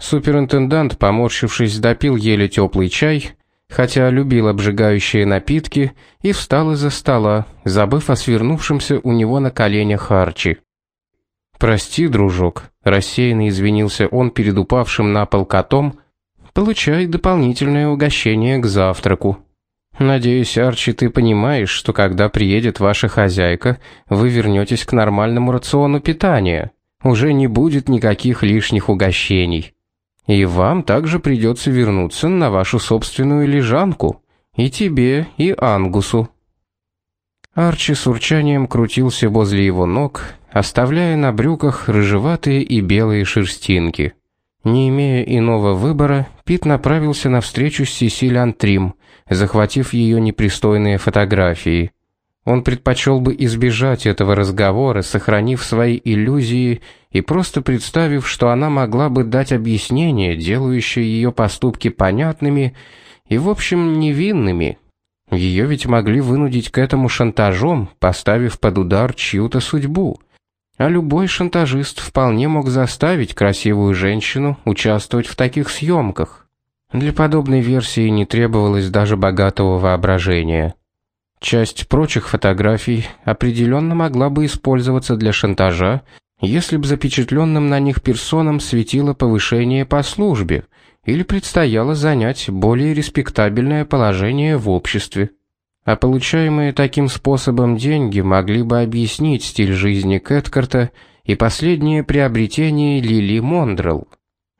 Суперинтендант, поморщившись, допил еле теплый чай, хотя любил обжигающие напитки, и встал из-за стола, забыв о свернувшемся у него на коленях Арчи. «Прости, дружок», — рассеянно извинился он перед упавшим на пол котом, «получай дополнительное угощение к завтраку». Надеюсь, Арчи, ты понимаешь, что когда приедет ваша хозяйка, вы вернетесь к нормальному рациону питания. Уже не будет никаких лишних угощений. И вам также придется вернуться на вашу собственную лежанку. И тебе, и Ангусу. Арчи с урчанием крутился возле его ног, оставляя на брюках рыжеватые и белые шерстинки. Не имея иного выбора, Пит направился на встречу с Сесиль Антрим, захватив ее непристойные фотографии. Он предпочел бы избежать этого разговора, сохранив свои иллюзии и просто представив, что она могла бы дать объяснение, делающее ее поступки понятными и, в общем, невинными. Ее ведь могли вынудить к этому шантажом, поставив под удар чью-то судьбу. А любой шантажист вполне мог заставить красивую женщину участвовать в таких съемках. Для подобной версии не требовалось даже богатого воображения. Часть прочих фотографий определенно могла бы использоваться для шантажа, если бы запечатленным на них персонам светило повышение по службе или предстояло занять более респектабельное положение в обществе. А получаемые таким способом деньги могли бы объяснить стиль жизни Кэткарта и последнее приобретение Лили Мондрелл.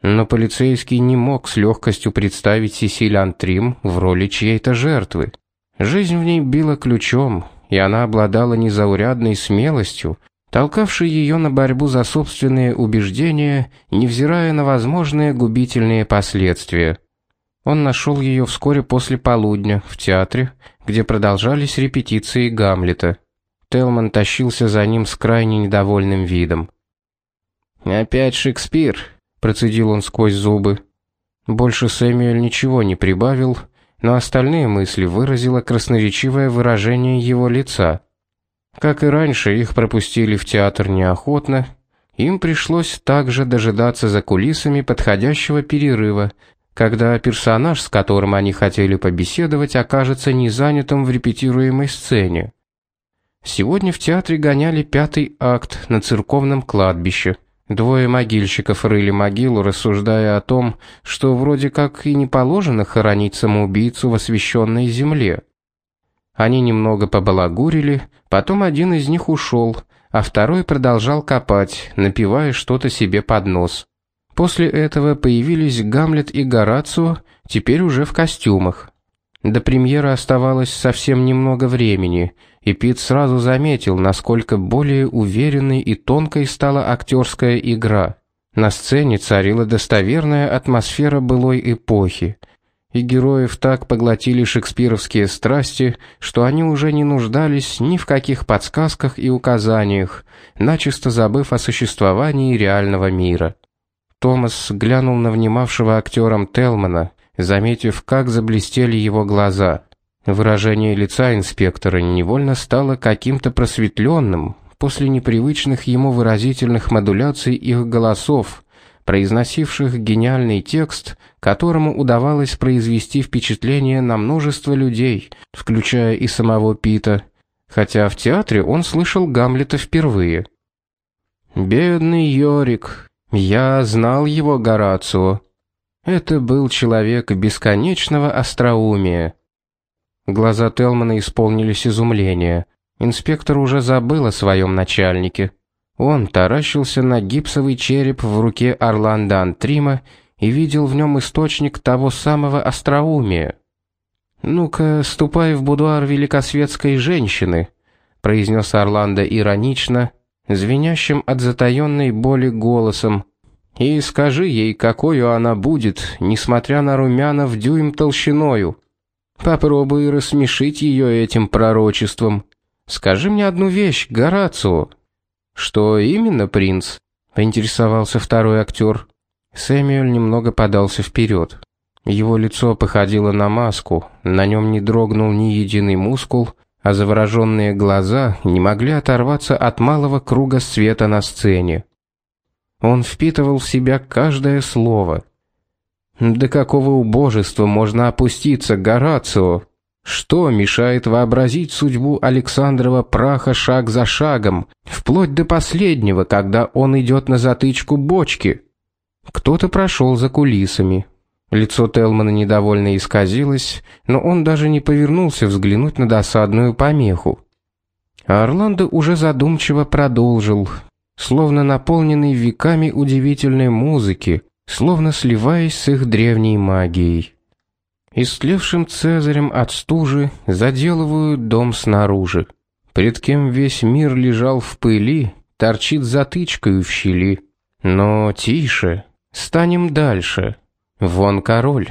Но полицейский не мог с легкостью представить Сесиль Антрим в роли чьей-то жертвы. Жизнь в ней била ключом, и она обладала незаурядной смелостью, толкавшей ее на борьбу за собственные убеждения, невзирая на возможные губительные последствия. Он нашел ее вскоре после полудня в театре, где продолжались репетиции Гамлета. Телман тащился за ним с крайне недовольным видом. «Опять Шекспир», процедил он сквозь зубы. Больше Сэмюэль ничего не прибавил, но остальные мысли выразило красноречивое выражение его лица. Как и раньше, их пропустили в театр неохотно. Им пришлось также дожидаться за кулисами подходящего перерыва, когда персонаж, с которым они хотели побеседовать, окажется не занятым в репетируемой сцене. Сегодня в театре гоняли пятый акт на церковном кладбище. Двое могильщиков рыли могилу, рассуждая о том, что вроде как и не положено хоронить самоубийцу в освященной земле. Они немного побалагурили, потом один из них ушел, а второй продолжал копать, напивая что-то себе под нос. После этого появились Гамлет и Горацио, теперь уже в костюмах. До премьеры оставалось совсем немного времени, и Пит сразу заметил, насколько более уверенной и тонкой стала актерская игра. На сцене царила достоверная атмосфера былой эпохи, и героев так поглотили шекспировские страсти, что они уже не нуждались ни в каких подсказках и указаниях, начисто забыв о существовании реального мира. Томас глянул на внимавшего актером Телмана, заметив, как заблестели его глаза. Выражение лица инспектора невольно стало каким-то просветленным после непривычных ему выразительных модуляций их голосов, произносивших гениальный текст, которому удавалось произвести впечатление на множество людей, включая и самого Пита, хотя в театре он слышал Гамлета впервые. «Бедный Йорик, я знал его Горацио. Это был человек бесконечного остроумия». Глаза Телмана исполнились изумления. Инспектор уже забыл о своем начальнике. Он таращился на гипсовый череп в руке Орландо Антрима и видел в нем источник того самого остроумия. «Ну-ка, ступай в будуар великосветской женщины», — произнес Орландо иронично, звенящим от затаенной боли голосом, «и скажи ей, какой она будет, несмотря на румяна в дюйм толщиною». Попробуй рассмешить ее этим пророчеством. Скажи мне одну вещь, Горацио. Что именно, принц? поинтересовался второй актер. Сэмюэль немного подался вперед. Его лицо походило на маску, на нем не дрогнул ни единый мускул, а завороженные глаза не могли оторваться от малого круга света на сцене. Он впитывал в себя каждое слово. До какого убожества можно опуститься, Горацио? Что мешает вообразить судьбу Александрова праха шаг за шагом, вплоть до последнего, когда он идет на затычку бочки? Кто-то прошел за кулисами. Лицо Телмана недовольно исказилось, но он даже не повернулся взглянуть на досадную помеху. А Орландо уже задумчиво продолжил, словно наполненный веками удивительной музыки, словно сливаясь с их древней магией. Истлевшим цезарем от стужи заделывают дом снаружи. Пред кем весь мир лежал в пыли, торчит затычкой в щели. Но тише, станем дальше. Вон король.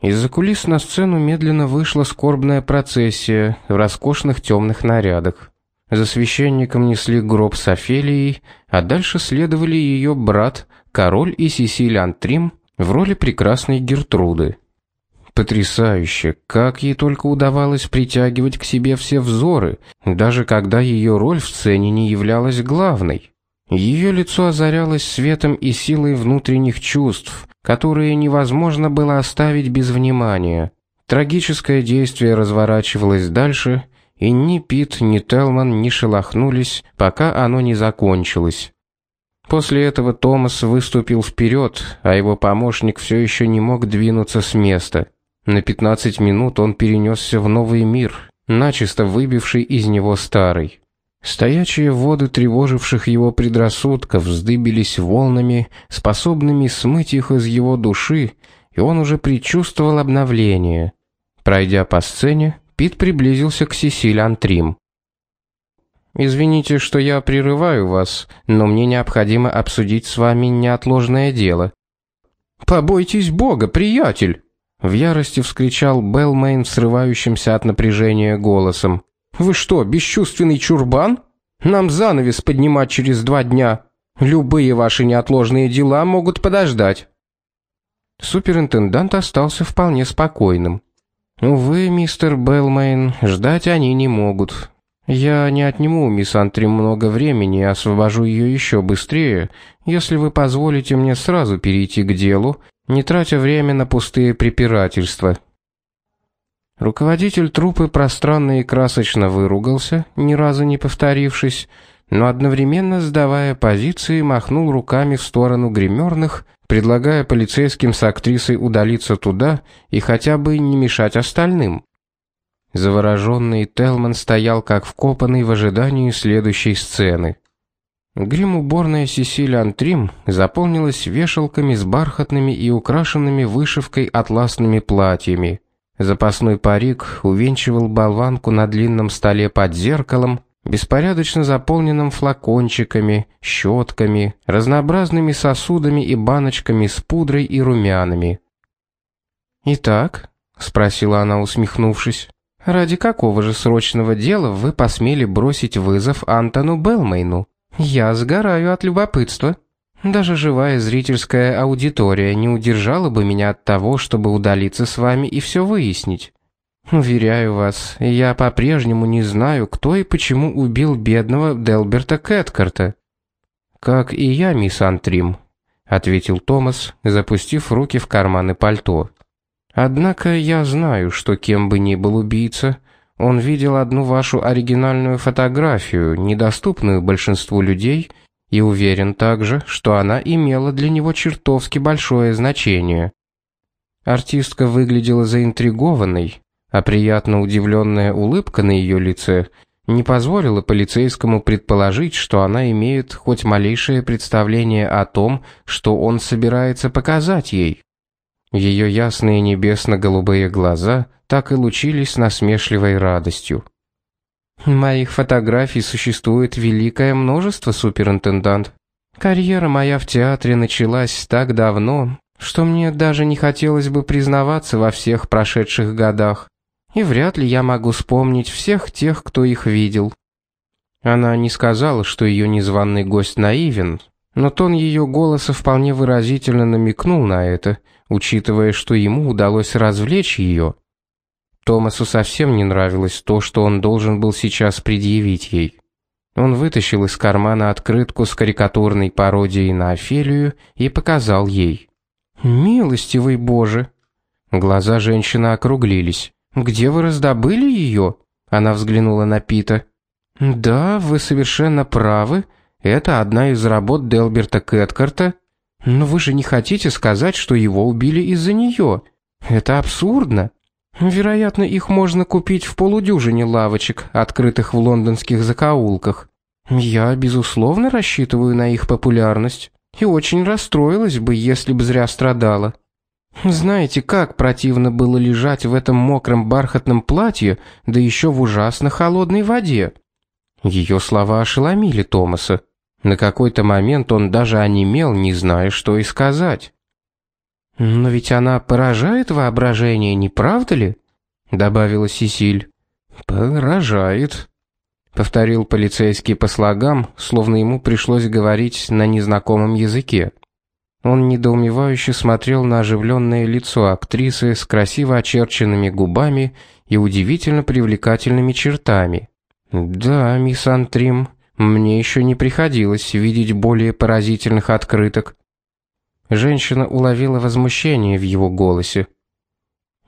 Из-за кулис на сцену медленно вышла скорбная процессия в роскошных темных нарядах. За священником несли гроб с Офелией, а дальше следовали ее брат, король и Сесиль Антрим в роли прекрасной Гертруды. Потрясающе, как ей только удавалось притягивать к себе все взоры, даже когда ее роль в сцене не являлась главной. Ее лицо озарялось светом и силой внутренних чувств, которые невозможно было оставить без внимания. Трагическое действие разворачивалось дальше, и ни Пит, ни Телман не шелохнулись, пока оно не закончилось. После этого Томас выступил вперед, а его помощник все еще не мог двинуться с места. На 15 минут он перенесся в новый мир, начисто выбивший из него старый. Стоячие воды тревоживших его предрассудков вздыбились волнами, способными смыть их из его души, и он уже предчувствовал обновление. Пройдя по сцене, Пит приблизился к Сесиль Антрим. Извините, что я прерываю вас, но мне необходимо обсудить с вами неотложное дело. Побойтесь Бога, приятель, в ярости вскричал Белмейн срывающимся от напряжения голосом. Вы что, бесчувственный чурбан? Нам занавес поднимать через два дня. Любые ваши неотложные дела могут подождать. Суперинтендант остался вполне спокойным. Увы, мистер Белмейн, ждать они не могут. Я не отниму у мисс Антри много времени и освобожу ее еще быстрее, если вы позволите мне сразу перейти к делу, не тратя время на пустые препирательства. Руководитель труппы пространно и красочно выругался, ни разу не повторившись, но одновременно сдавая позиции, махнул руками в сторону гримерных, предлагая полицейским с актрисой удалиться туда и хотя бы не мешать остальным. Завороженный Телман стоял как вкопанный в ожидании следующей сцены. Грим-уборная Сесиль Антрим заполнилась вешалками с бархатными и украшенными вышивкой атласными платьями. Запасной парик увенчивал болванку на длинном столе под зеркалом, беспорядочно заполненным флакончиками, щетками, разнообразными сосудами и баночками с пудрой и румянами. «Итак?» — спросила она, усмехнувшись. Ради какого же срочного дела вы посмели бросить вызов Антону Белмейну? Я сгораю от любопытства. Даже живая зрительская аудитория не удержала бы меня от того, чтобы удалиться с вами и все выяснить. Уверяю вас, я по-прежнему не знаю, кто и почему убил бедного Делберта Кэткарта. Как и я, мисс Антрим, ответил Томас, запустив руки в карманы пальто. Однако я знаю, что кем бы ни был убийца, он видел одну вашу оригинальную фотографию, недоступную большинству людей, и уверен также, что она имела для него чертовски большое значение. Артистка выглядела заинтригованной, а приятно удивленная улыбка на ее лице не позволила полицейскому предположить, что она имеет хоть малейшее представление о том, что он собирается показать ей. Ее ясные небесно-голубые глаза так и лучились насмешливой радостью. Моих фотографий существует великое множество, суперинтендант. Карьера моя в театре началась так давно, что мне даже не хотелось бы признаваться во всех прошедших годах. И вряд ли я могу вспомнить всех тех, кто их видел. Она не сказала, что ее незваный гость наивен, но тон ее голоса вполне выразительно намекнул на это, учитывая, что ему удалось развлечь ее. Томасу совсем не нравилось то, что он должен был сейчас предъявить ей. Он вытащил из кармана открытку с карикатурной пародией на Офелию и показал ей. «Милостивый Боже!» Глаза женщины округлились. «Где вы раздобыли ее?» Она взглянула на Пита. «Да, вы совершенно правы. Это одна из работ Делберта Кэткарта. Но вы же не хотите сказать, что его убили из-за нее. Это абсурдно. Вероятно, их можно купить в полудюжине лавочек, открытых в лондонских закоулках. Я, безусловно, рассчитываю на их популярность и очень расстроилась бы, если бы зря страдала. Знаете, как противно было лежать в этом мокром бархатном платье, да еще в ужасно холодной воде. Ее слова ошеломили Томаса. На какой-то момент он даже онемел, не зная, что и сказать. «Но ведь она поражает воображение, не правда ли?» — добавила Сисиль. «Поражает», — повторил полицейский по слогам, словно ему пришлось говорить на незнакомом языке. Он недоумевающе смотрел на оживленное лицо актрисы с красиво очерченными губами и удивительно привлекательными чертами. «Да, мисс Антрим, мне еще не приходилось видеть более поразительных открыток. Женщина уловила возмущение в его голосе.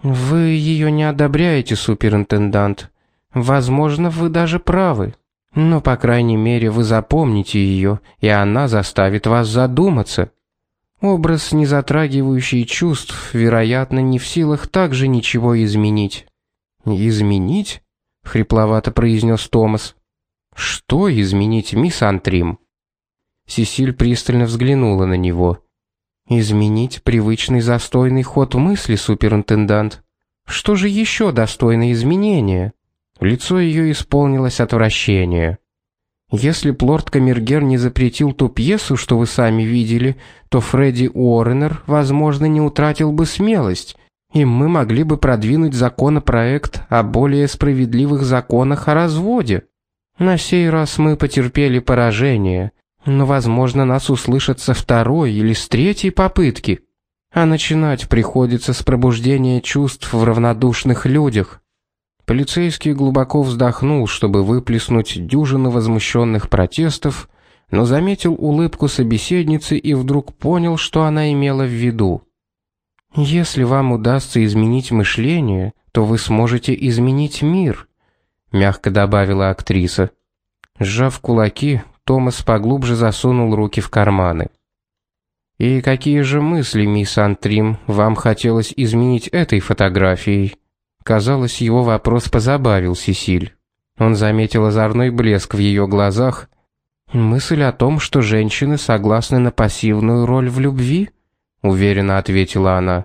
Вы ее не одобряете, суперинтендант. Возможно, вы даже правы. Но по крайней мере вы запомните ее, и она заставит вас задуматься. Образ, не затрагивающий чувств, вероятно, не в силах также ничего изменить. Изменить? хрипловато произнес Томас. Что изменить, мисс Антрим? Сесиль пристально взглянула на него. Изменить привычный застойный ход мысли, суперинтендант. Что же еще достойно изменения? Лицо ее исполнилось отвращение. Если б лорд Камергер не запретил ту пьесу, что вы сами видели, то Фредди Уорренер, возможно, не утратил бы смелость, и мы могли бы продвинуть законопроект о более справедливых законах о разводе. На сей раз мы потерпели поражение, но, возможно, нас услышат со второй или с третьей попытки. А начинать приходится с пробуждения чувств в равнодушных людях. Полицейский глубоко вздохнул, чтобы выплеснуть дюжину возмущенных протестов, но заметил улыбку собеседницы и вдруг понял, что она имела в виду. Если вам удастся изменить мышление, то вы сможете изменить мир, мягко добавила актриса. Сжав кулаки, Томас поглубже засунул руки в карманы. И какие же мысли, мисс Антрим, вам хотелось изменить этой фотографией? Казалось, его вопрос позабавил Сесиль. Он заметил озорной блеск в ее глазах. Мысль о том, что женщины согласны на пассивную роль в любви, уверенно ответила она.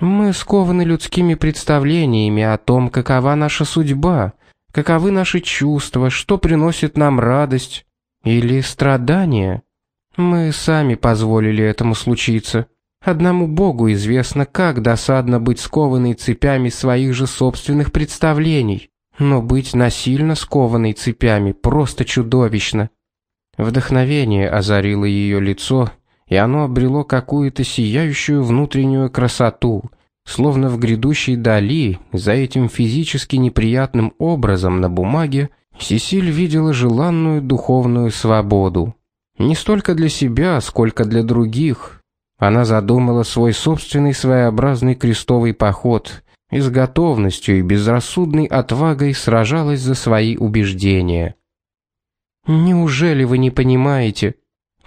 Мы скованы людскими представлениями о том, какова наша судьба, каковы наши чувства, что приносит нам радость. Или страдания? Мы сами позволили этому случиться. Одному Богу известно, как досадно быть скованной цепями своих же собственных представлений, но быть насильно скованной цепями просто чудовищно. Вдохновение озарило ее лицо, и оно обрело какую-то сияющую внутреннюю красоту, словно в грядущей дали, за этим физически неприятным образом на бумаге Сесиль видела желанную духовную свободу. Не столько для себя, сколько для других. Она задумала свой собственный своеобразный крестовый поход и с готовностью и безрассудной отвагой сражалась за свои убеждения. «Неужели вы не понимаете?»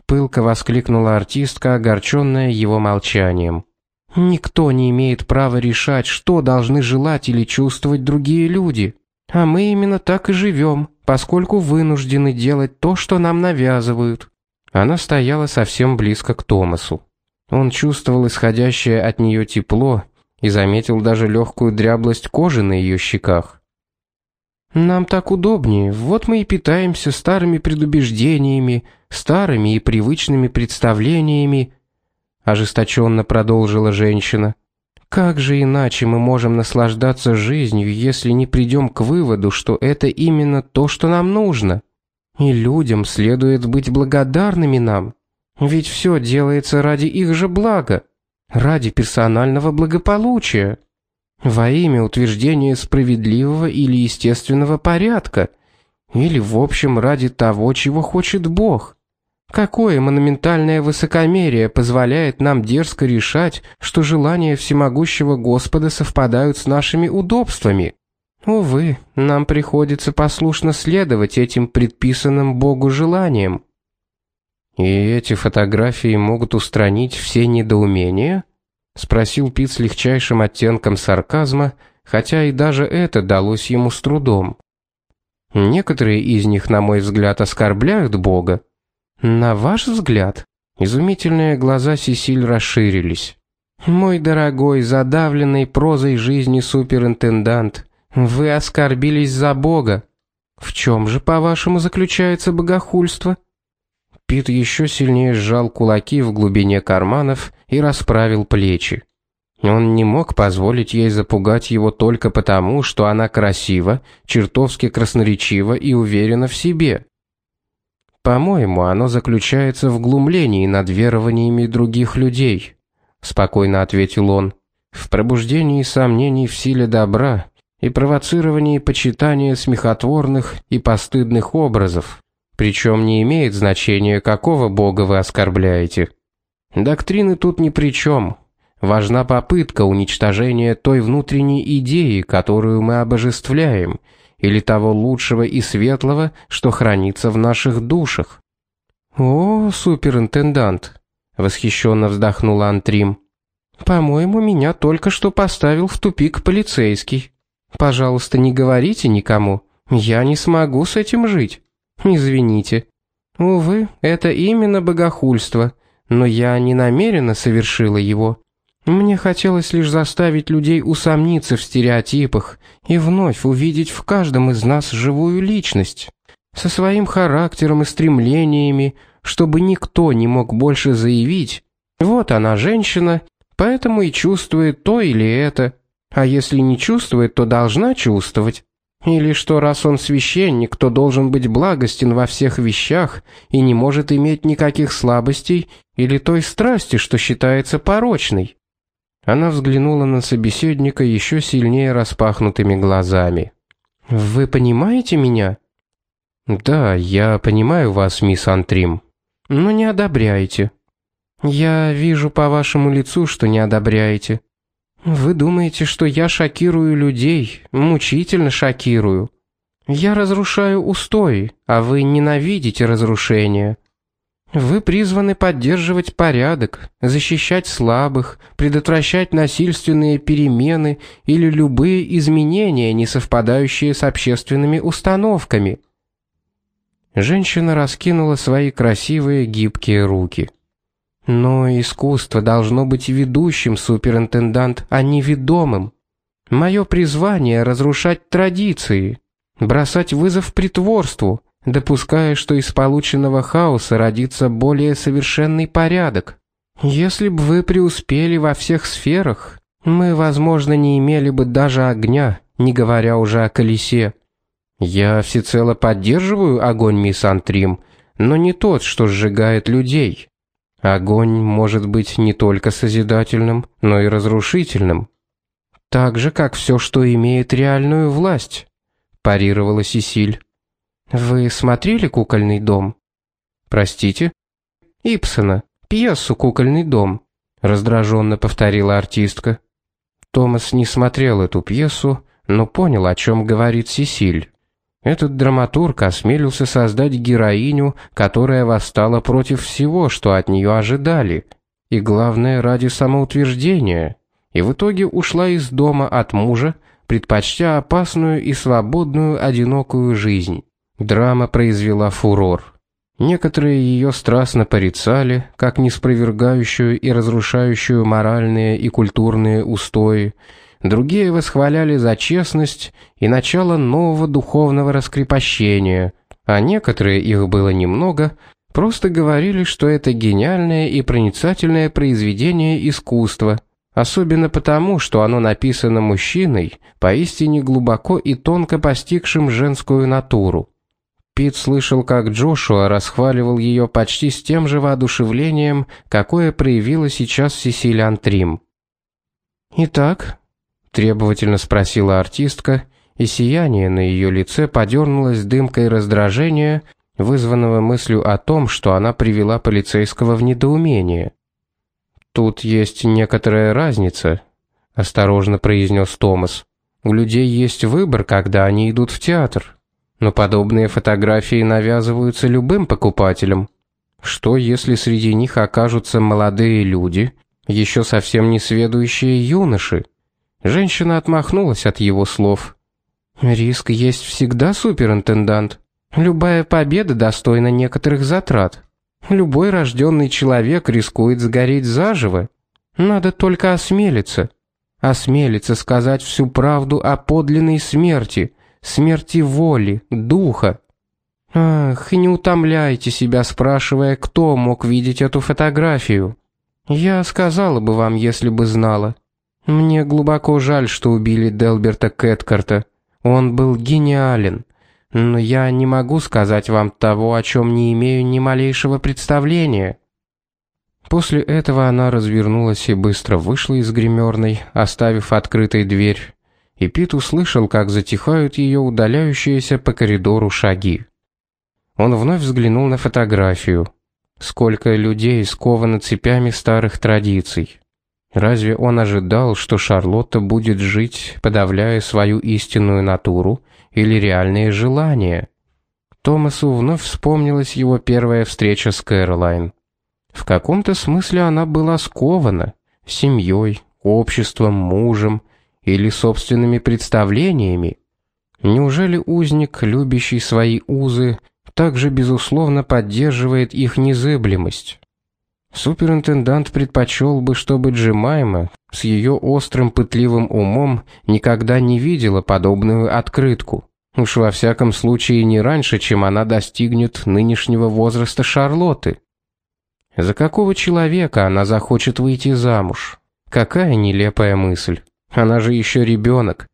Пылко воскликнула артистка, огорченная его молчанием. «Никто не имеет права решать, что должны желать или чувствовать другие люди. А мы именно так и живем, поскольку вынуждены делать то, что нам навязывают. Она стояла совсем близко к Томасу. Он чувствовал исходящее от нее тепло и заметил даже легкую дряблость кожи на ее щеках. Нам так удобнее. Вот мы и питаемся старыми предубеждениями, старыми и привычными представлениями, ожесточенно продолжила женщина. Как же иначе мы можем наслаждаться жизнью, если не придем к выводу, что это именно то, что нам нужно? И людям следует быть благодарными нам, ведь все делается ради их же блага, ради персонального благополучия, во имя утверждения справедливого или естественного порядка, Или в общем ради того, чего хочет Бог? Какое монументальное высокомерие позволяет нам дерзко решать, что желания всемогущего Господа совпадают с нашими удобствами? Увы, нам приходится послушно следовать этим предписанным Богу желаниям. И эти фотографии могут устранить все недоумения? спросил Пит с легчайшим оттенком сарказма, хотя и даже это далось ему с трудом. Некоторые из них, на мой взгляд, оскорбляют Бога. На ваш взгляд? Изумительные глаза Сесиль расширились. Мой дорогой, задавленный прозой жизни суперинтендант, вы оскорбились за Бога. В чем же, по-вашему, заключается богохульство? Пит еще сильнее сжал кулаки в глубине карманов и расправил плечи. Он не мог позволить ей запугать его только потому, что она красива, чертовски красноречива и уверена в себе. По-моему, оно заключается в глумлении над верованиями других людей, спокойно ответил он. В пробуждении сомнений в силе добра и провоцировании почитания смехотворных и постыдных образов. Причем не имеет значения, какого бога вы оскорбляете. Доктрины тут ни при чем. Важна попытка уничтожения той внутренней идеи, которую мы обожествляем, или того лучшего и светлого, что хранится в наших душах. О, суперинтендант, восхищенно вздохнула Антрим. По-моему, меня только что поставил в тупик полицейский. Пожалуйста, не говорите никому. Я не смогу с этим жить. Извините. Увы, это именно богохульство, но я не намеренно совершила его. Мне хотелось лишь заставить людей усомниться в стереотипах и вновь увидеть в каждом из нас живую личность со своим характером и стремлениями, чтобы никто не мог больше заявить: "Вот она женщина, поэтому и чувствует то или это". А если не чувствует, то должна чувствовать. Или что раз он священник, то должен быть благостен во всех вещах и не может иметь никаких слабостей или той страсти, что считается порочной. Она взглянула на собеседника еще сильнее распахнутыми глазами. Вы понимаете меня? Да, я понимаю вас, мисс Антрим. Но не одобряете. Я вижу по вашему лицу, что не одобряете. Вы думаете, что я шокирую людей, мучительно шокирую? Я разрушаю устои, а вы ненавидите разрушение. Вы призваны поддерживать порядок, защищать слабых, предотвращать насильственные перемены или любые изменения, не совпадающие с общественными установками. Женщина раскинула свои красивые гибкие руки. Но искусство должно быть ведущим, суперинтендант, а не ведомым. Мое призвание разрушать традиции, бросать вызов притворству, допуская, что из полученного хаоса родится более совершенный порядок. Если бы вы преуспели во всех сферах, мы, возможно, не имели бы даже огня, не говоря уже о колесе. Я всецело поддерживаю огонь мисс Антрим, но не тот, что сжигает людей. Огонь может быть не только созидательным, но и разрушительным. Так же, как все, что имеет реальную власть, парировала Сисиль. Вы смотрели кукольный дом? Простите? Ипсона, пьесу Кукольный дом, раздраженно повторила артистка. Томас не смотрел эту пьесу, но понял, о чем говорит Сисиль. Этот драматург осмелился создать героиню, которая восстала против всего, что от нее ожидали, и главное, ради самоутверждения, и в итоге ушла из дома от мужа, предпочтя опасную и свободную одинокую жизнь. Драма произвела фурор. Некоторые ее страстно порицали, как неспровергающую и разрушающую моральные и культурные устои, другие восхваляли за честность и начало нового духовного раскрепощения, а некоторые, их было немного, просто говорили, что это гениальное и проницательное произведение искусства, особенно потому, что оно написано мужчиной, поистине глубоко и тонко постигшим женскую натуру. Пит слышал, как Джошуа расхваливал ее почти с тем же воодушевлением, какое проявила сейчас Сесилия Антрим. Итак, требовательно спросила артистка, и сияние на ее лице подернулось дымкой раздражения, вызванного мыслью о том, что она привела полицейского в недоумение. Тут есть некоторая разница, осторожно произнес Томас. У людей есть выбор, когда они идут в театр. Но подобные фотографии навязываются любым покупателям. Что, если среди них окажутся молодые люди, еще совсем не сведущие юноши? Женщина отмахнулась от его слов. Риск есть всегда, суперинтендант. Любая победа достойна некоторых затрат. Любой рожденный человек рискует сгореть заживо. Надо только осмелиться. Осмелиться сказать всю правду о подлинной смерти, смерти воли, духа. Ах, не утомляйте себя, спрашивая, кто мог видеть эту фотографию. Я сказала бы вам, если бы знала. Мне глубоко жаль, что убили Делберта Кэткарта. Он был гениален. Но я не могу сказать вам того, о чем не имею ни малейшего представления. После этого она развернулась и быстро вышла из гримерной, оставив открытой дверь. И Пит услышал, как затихают ее удаляющиеся по коридору шаги. Он вновь взглянул на фотографию. Сколько людей сковано цепями старых традиций. Разве он ожидал, что Шарлотта будет жить, подавляя свою истинную натуру или реальные желания? Томасу вновь вспомнилась его первая встреча с Кэролайн. В каком-то смысле она была скована семьей, обществом, мужем или собственными представлениями. Неужели узник, любящий свои узы, также безусловно поддерживает их незыблемость? Суперинтендант предпочел бы, чтобы Джемайма с ее острым пытливым умом никогда не видела подобную открытку. Уж во всяком случае не раньше, чем она достигнет нынешнего возраста Шарлотты. За какого человека она захочет выйти замуж? Какая нелепая мысль. Она же еще ребенок.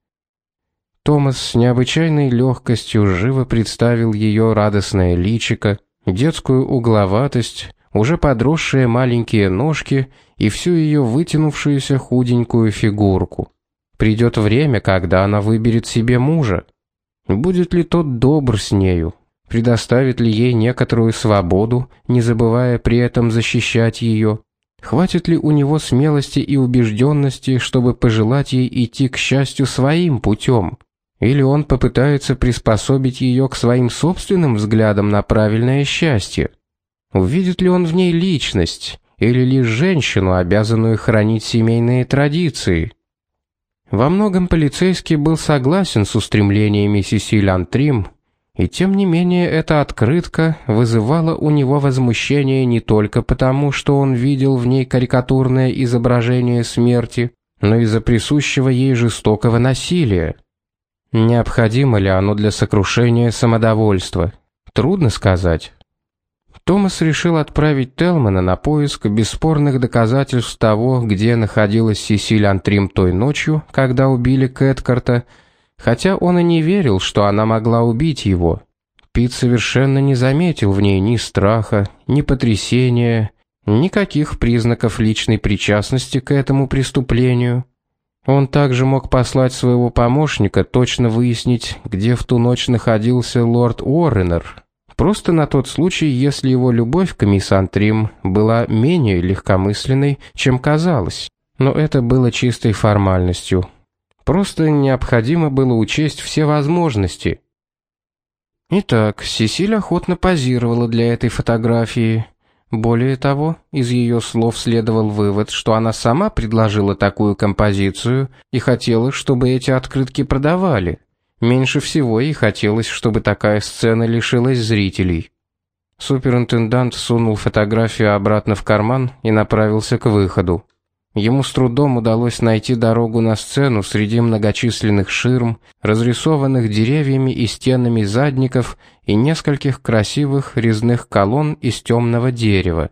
Томас с необычайной легкостью живо представил ее радостное личико, детскую угловатость, уже подросшие маленькие ножки и всю ее вытянувшуюся худенькую фигурку. Придет время, когда она выберет себе мужа. Будет ли тот добр с нею? Предоставит ли ей некоторую свободу, не забывая при этом защищать ее? Хватит ли у него смелости и убежденности, чтобы пожелать ей идти к счастью своим путем? Или он попытается приспособить ее к своим собственным взглядам на правильное счастье? Увидит ли он в ней личность или лишь женщину, обязанную хранить семейные традиции? Во многом полицейский был согласен с устремлениями Сесиль Антрим, и тем не менее эта открытка вызывала у него возмущение не только потому, что он видел в ней карикатурное изображение смерти, но и за присущего ей жестокого насилия. Необходимо ли оно для сокрушения самодовольства? Трудно сказать. Томас решил отправить Телмана на поиск бесспорных доказательств того, где находилась Сесиль Антрим той ночью, когда убили Кэткарта, хотя он и не верил, что она могла убить его. Пит совершенно не заметил в ней ни страха, ни потрясения, никаких признаков личной причастности к этому преступлению. Он также мог послать своего помощника точно выяснить, где в ту ночь находился лорд Уорренер, Просто на тот случай, если его любовь к мисс Антрим была менее легкомысленной, чем казалось. Но это было чистой формальностью. Просто необходимо было учесть все возможности. Итак, Сесиль охотно позировала для этой фотографии. Более того, из ее слов следовал вывод, что она сама предложила такую композицию и хотела, чтобы эти открытки продавали. Меньше всего ей хотелось, чтобы такая сцена лишилась зрителей. Суперинтендант сунул фотографию обратно в карман и направился к выходу. Ему с трудом удалось найти дорогу на сцену среди многочисленных ширм, разрисованных деревьями и стенами задников и нескольких красивых резных колонн из темного дерева.